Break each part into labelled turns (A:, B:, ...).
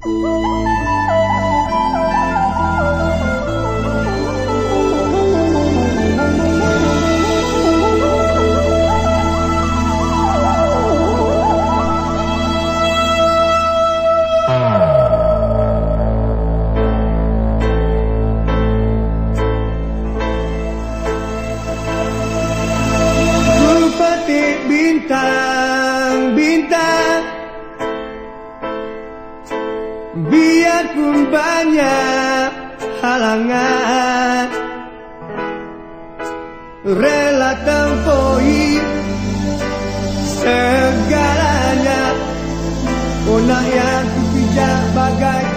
A: bintang-bintang Biarpun banyak halangan Rela tempohi segalanya. Onak yang kupijak bagai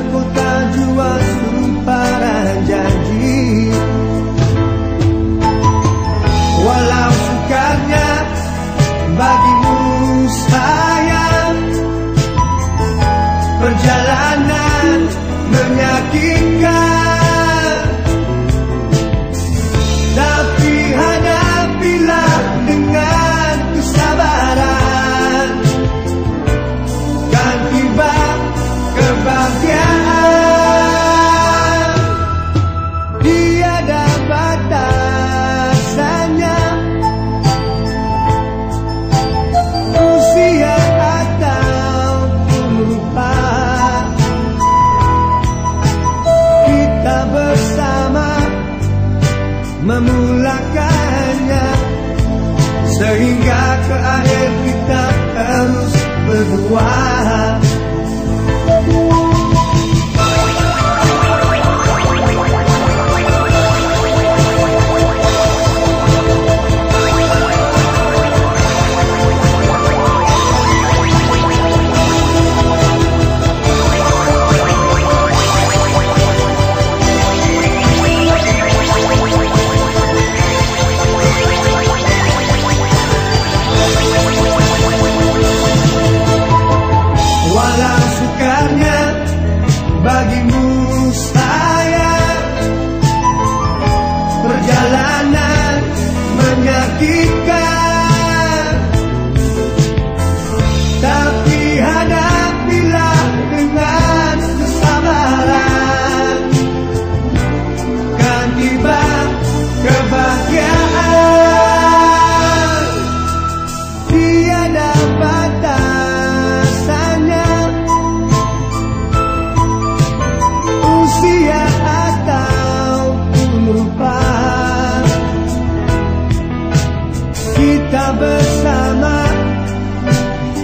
A: Terputar jua sumpah dan janji. Walau sukarnya bagimu sayang Perjalanan menyakitkan memulakannya Sehingga ke akhir kita terus berdua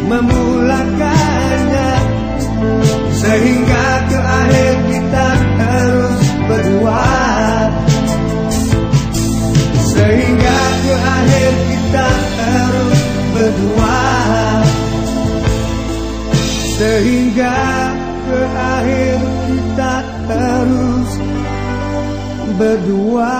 A: memulakannya Sehingga ke akhir kita terus berdua Sehingga ke akhir kita terus berdua Sehingga ke akhir kita terus berdua